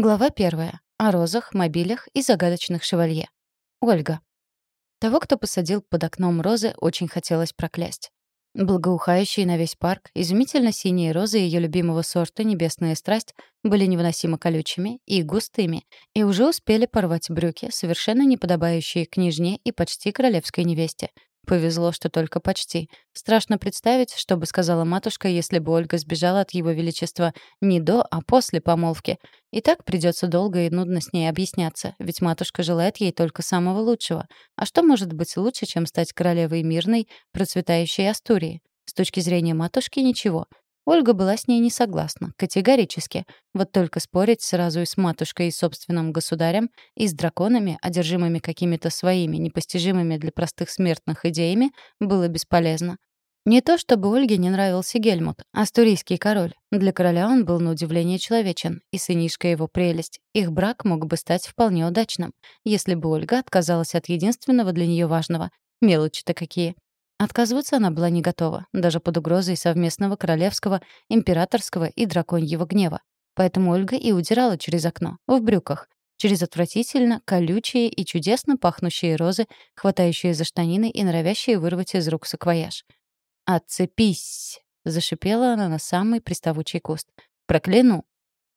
Глава первая. О розах, мобилях и загадочных шевалье. Ольга. Того, кто посадил под окном розы, очень хотелось проклясть. Благоухающие на весь парк, изумительно синие розы ее любимого сорта «Небесная страсть» были невыносимо колючими и густыми, и уже успели порвать брюки, совершенно неподобающие княжне и почти королевской невесте — Повезло, что только почти. Страшно представить, что бы сказала матушка, если бы Ольга сбежала от его величества не до, а после помолвки. И так придется долго и нудно с ней объясняться, ведь матушка желает ей только самого лучшего. А что может быть лучше, чем стать королевой мирной, процветающей Астурии? С точки зрения матушки — ничего. Ольга была с ней не согласна, категорически. Вот только спорить сразу и с матушкой, и собственным государем, и с драконами, одержимыми какими-то своими, непостижимыми для простых смертных идеями, было бесполезно. Не то чтобы Ольге не нравился Гельмут, астурийский король. Для короля он был на удивление человечен, и сынишка его прелесть. Их брак мог бы стать вполне удачным, если бы Ольга отказалась от единственного для нее важного. Мелочи-то какие. Отказываться она была не готова, даже под угрозой совместного королевского, императорского и драконьего гнева. Поэтому Ольга и удирала через окно, в брюках, через отвратительно колючие и чудесно пахнущие розы, хватающие за штанины и норовящие вырвать из рук саквояж. «Отцепись!» — зашипела она на самый приставучий куст. «Прокляну!»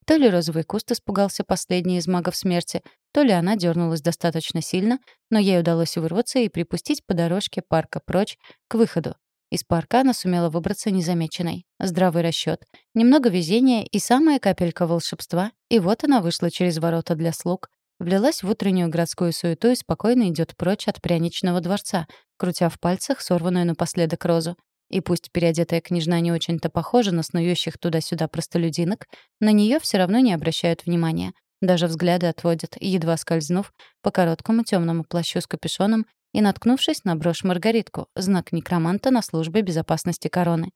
То ли розовый куст испугался последней из магов смерти, то ли она дернулась достаточно сильно, но ей удалось вырваться и припустить по дорожке парка прочь к выходу. Из парка она сумела выбраться незамеченной. Здравый расчет, немного везения и самая капелька волшебства, и вот она вышла через ворота для слуг, влилась в утреннюю городскую суету и спокойно идет прочь от пряничного дворца, крутя в пальцах сорванную напоследок розу. И пусть переодетая княжна не очень-то похожа на снующих туда-сюда простолюдинок, на нее все равно не обращают внимания. Даже взгляды отводят, едва скользнув по короткому темному плащу с капюшоном и наткнувшись на брошь Маргаритку, знак некроманта на службе безопасности короны.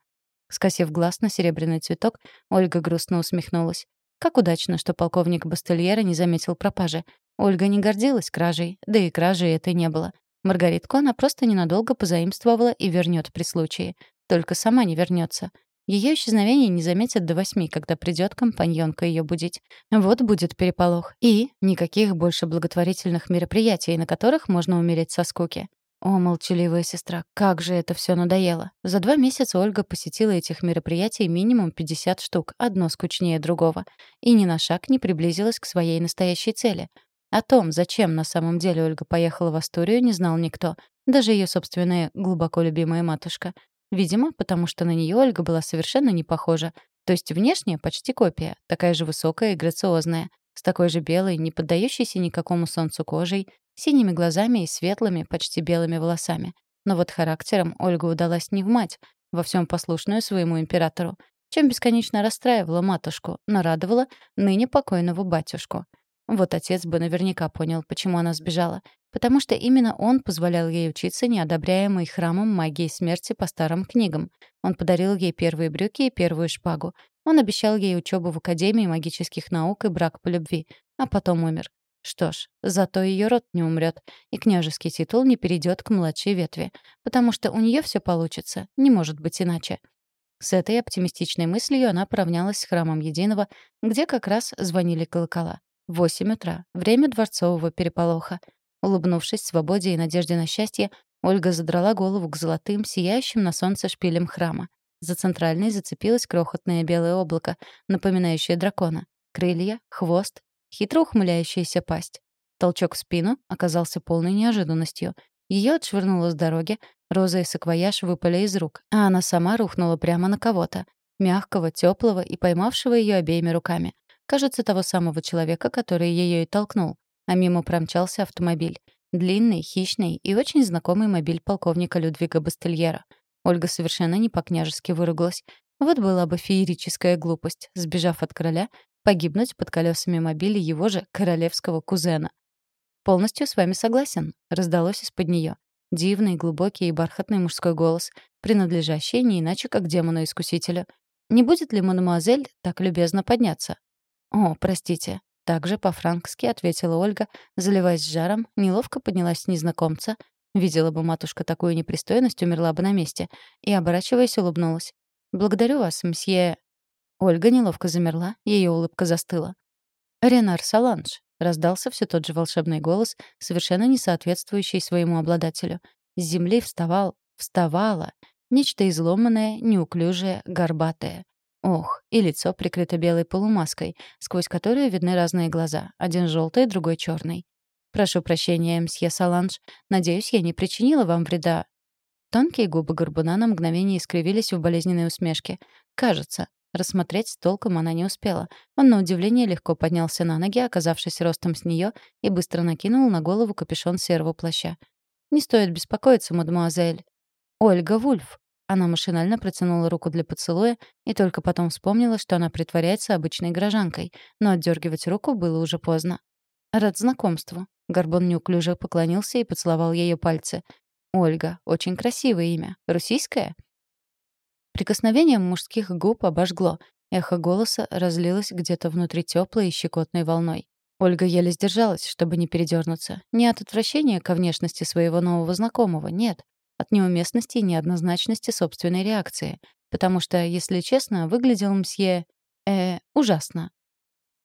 Скосив глаз на серебряный цветок, Ольга грустно усмехнулась. Как удачно, что полковник Бастельера не заметил пропажи. Ольга не гордилась кражей, да и кражи это не было. Маргаритку она просто ненадолго позаимствовала и вернет при случае. Только сама не вернется. Ее исчезновение не заметят до восьми, когда придет компаньонка ее будить. Вот будет переполох. И никаких больше благотворительных мероприятий, на которых можно умереть со скуки. О, молчаливая сестра, как же это все надоело. За два месяца Ольга посетила этих мероприятий минимум 50 штук, одно скучнее другого. И ни на шаг не приблизилась к своей настоящей цели — о том, зачем на самом деле Ольга поехала в Астурию, не знал никто. Даже ее собственная глубоко любимая матушка. Видимо, потому что на нее Ольга была совершенно не похожа. То есть внешне почти копия, такая же высокая и грациозная, с такой же белой, не поддающейся никакому солнцу кожей, синими глазами и светлыми, почти белыми волосами. Но вот характером Ольга удалась не в мать, во всем послушную своему императору, чем бесконечно расстраивала матушку, но радовала ныне покойного батюшку. Вот отец бы наверняка понял, почему она сбежала. Потому что именно он позволял ей учиться неодобряемой храмом магии смерти по старым книгам. Он подарил ей первые брюки и первую шпагу. Он обещал ей учебу в Академии магических наук и брак по любви. А потом умер. Что ж, зато ее род не умрет, и княжеский титул не перейдет к младшей ветви, потому что у нее все получится, не может быть иначе. С этой оптимистичной мыслью она поравнялась с храмом Единого, где как раз звонили колокола. Восемь утра. Время дворцового переполоха. Улыбнувшись свободе и надежде на счастье, Ольга задрала голову к золотым, сияющим на солнце шпилям храма. За центральной зацепилось крохотное белое облако, напоминающее дракона. Крылья, хвост, хитро ухмыляющаяся пасть. Толчок в спину оказался полной неожиданностью. Ее отшвырнуло с дороги, роза и саквояж выпали из рук, а она сама рухнула прямо на кого-то. Мягкого, теплого и поймавшего ее обеими руками. Кажется, того самого человека, который ее и толкнул. А мимо промчался автомобиль. Длинный, хищный и очень знакомый мобиль полковника Людвига Бастельера. Ольга совершенно не по-княжески выругалась. Вот была бы феерическая глупость, сбежав от короля, погибнуть под колесами мобиля его же королевского кузена. «Полностью с вами согласен», — раздалось из-под нее. Дивный, глубокий и бархатный мужской голос, принадлежащий не иначе, как демону-искусителю. «Не будет ли мадемуазель так любезно подняться?» «О, простите». Также по-франкски ответила Ольга, заливаясь жаром, неловко поднялась с незнакомца. Видела бы матушка такую непристойность, умерла бы на месте. И, оборачиваясь, улыбнулась. «Благодарю вас, мсье...» Ольга неловко замерла, ее улыбка застыла. «Ренар Саланж», — раздался все тот же волшебный голос, совершенно не соответствующий своему обладателю. С земли вставал, вставало нечто изломанное, неуклюжее, горбатое. Ох, и лицо прикрыто белой полумаской, сквозь которую видны разные глаза, один желтый, другой черный. «Прошу прощения, мсье Саланж. Надеюсь, я не причинила вам вреда». Тонкие губы горбуна на мгновение искривились в болезненной усмешке. «Кажется». Рассмотреть толком она не успела. Он, на удивление, легко поднялся на ноги, оказавшись ростом с нее, и быстро накинул на голову капюшон серого плаща. «Не стоит беспокоиться, мадемуазель». «Ольга Вульф», она машинально протянула руку для поцелуя и только потом вспомнила, что она притворяется обычной горожанкой, но отдергивать руку было уже поздно. «Рад знакомству». Горбон неуклюже поклонился и поцеловал ее пальцы. «Ольга. Очень красивое имя. Русийское?» Прикосновением мужских губ обожгло. Эхо голоса разлилось где-то внутри теплой и щекотной волной. Ольга еле сдержалась, чтобы не передернуться. Не от отвращения ко внешности своего нового знакомого, нет от неуместности и неоднозначности собственной реакции. Потому что, если честно, выглядел мсье... э... ужасно.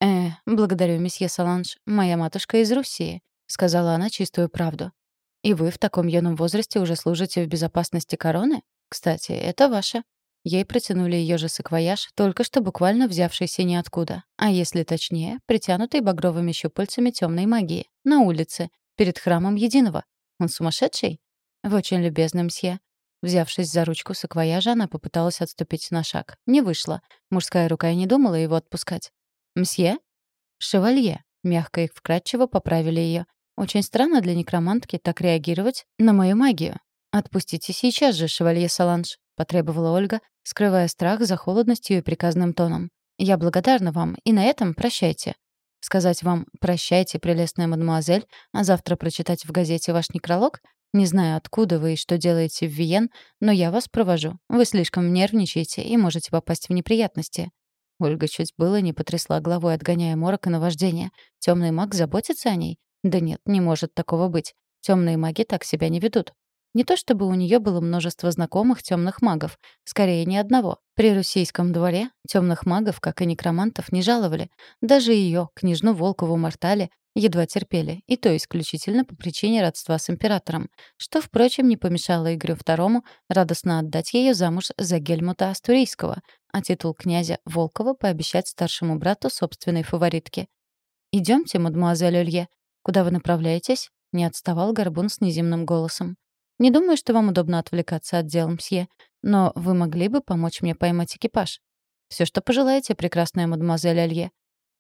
«Э, благодарю, месье Саланж. Моя матушка из Руссии», — сказала она чистую правду. «И вы в таком юном возрасте уже служите в безопасности короны? Кстати, это ваше». Ей протянули ее же саквояж, только что буквально взявшийся ниоткуда. А если точнее, притянутый багровыми щупальцами темной магии. На улице, перед храмом Единого. Он сумасшедший? «Вы очень любезны, мсье». Взявшись за ручку саквояжа, она попыталась отступить на шаг. Не вышло. Мужская рука и не думала его отпускать. «Мсье?» «Шевалье», — мягко и вкратчиво поправили ее. «Очень странно для некромантки так реагировать на мою магию». «Отпустите сейчас же, шевалье Саланж», — потребовала Ольга, скрывая страх за холодностью и приказным тоном. «Я благодарна вам, и на этом прощайте». Сказать вам «прощайте, прелестная мадемуазель», а завтра прочитать в газете ваш некролог не знаю, откуда вы и что делаете в Виен, но я вас провожу. Вы слишком нервничаете и можете попасть в неприятности». Ольга чуть было не потрясла головой, отгоняя морок и наваждение. Темный маг заботится о ней? Да нет, не может такого быть. Темные маги так себя не ведут. Не то чтобы у нее было множество знакомых темных магов, скорее ни одного. При российском дворе темных магов, как и некромантов, не жаловали. Даже ее, княжну Волкову Мартале, едва терпели, и то исключительно по причине родства с императором, что, впрочем, не помешало Игорю II радостно отдать ее замуж за Гельмута Астурийского, а титул князя Волкова пообещать старшему брату собственной фаворитке. «Идемте, мадемуазель Олье. Куда вы направляетесь?» — не отставал Горбун с неземным голосом. «Не думаю, что вам удобно отвлекаться от дел, мсье, но вы могли бы помочь мне поймать экипаж. Все, что пожелаете, прекрасная мадемуазель Олье.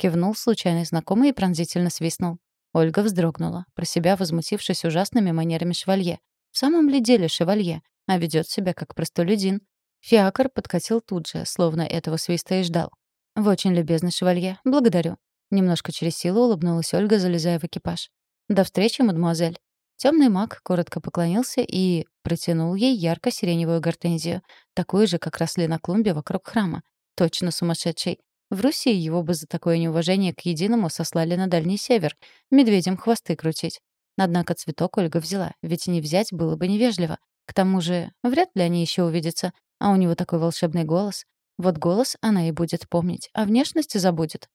Кивнул случайный знакомый и пронзительно свистнул. Ольга вздрогнула, про себя возмутившись ужасными манерами шевалье. В самом ли деле шевалье, а ведет себя как простолюдин. Фиакр подкатил тут же, словно этого свиста и ждал. «Вы очень любезны, шевалье. Благодарю». Немножко через силу улыбнулась Ольга, залезая в экипаж. «До встречи, мадемуазель». Темный маг коротко поклонился и протянул ей ярко-сиреневую гортензию, такую же, как росли на клумбе вокруг храма. Точно сумасшедший. В Руси его бы за такое неуважение к единому сослали на Дальний Север, медведям хвосты крутить. Однако цветок Ольга взяла, ведь не взять было бы невежливо. К тому же, вряд ли они еще увидятся, а у него такой волшебный голос. Вот голос она и будет помнить, а внешность забудет.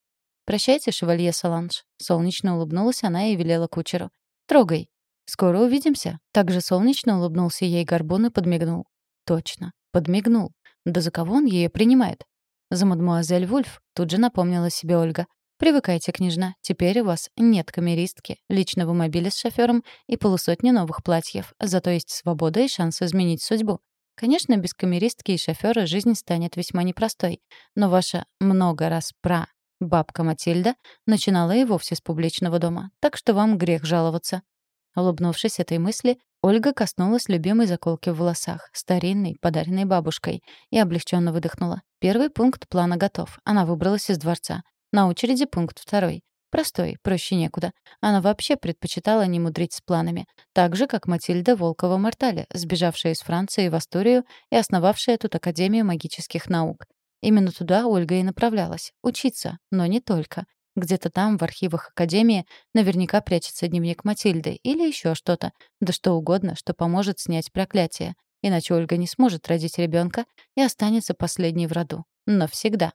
«Прощайте, шевалье Саланж». Солнечно улыбнулась она и велела кучеру. «Трогай. Скоро увидимся». Также солнечно улыбнулся ей горбун и подмигнул. Точно, подмигнул. Да за кого он ее принимает? За мадмуазель Вульф тут же напомнила себе Ольга. «Привыкайте, княжна, теперь у вас нет камеристки, личного мобиля с шофёром и полусотни новых платьев, зато есть свобода и шанс изменить судьбу. Конечно, без камеристки и шофёра жизнь станет весьма непростой, но ваша много раз про бабка Матильда начинала и вовсе с публичного дома, так что вам грех жаловаться». Улыбнувшись этой мысли, Ольга коснулась любимой заколки в волосах, старинной, подаренной бабушкой, и облегченно выдохнула. Первый пункт плана готов. Она выбралась из дворца. На очереди пункт второй. Простой, проще некуда. Она вообще предпочитала не мудрить с планами. Так же, как Матильда Волкова-Мортале, сбежавшая из Франции в Асторию и основавшая тут Академию магических наук. Именно туда Ольга и направлялась. Учиться, но не только. Где-то там, в архивах Академии, наверняка прячется дневник Матильды или еще что-то, да что угодно, что поможет снять проклятие. Иначе Ольга не сможет родить ребенка и останется последней в роду. Навсегда.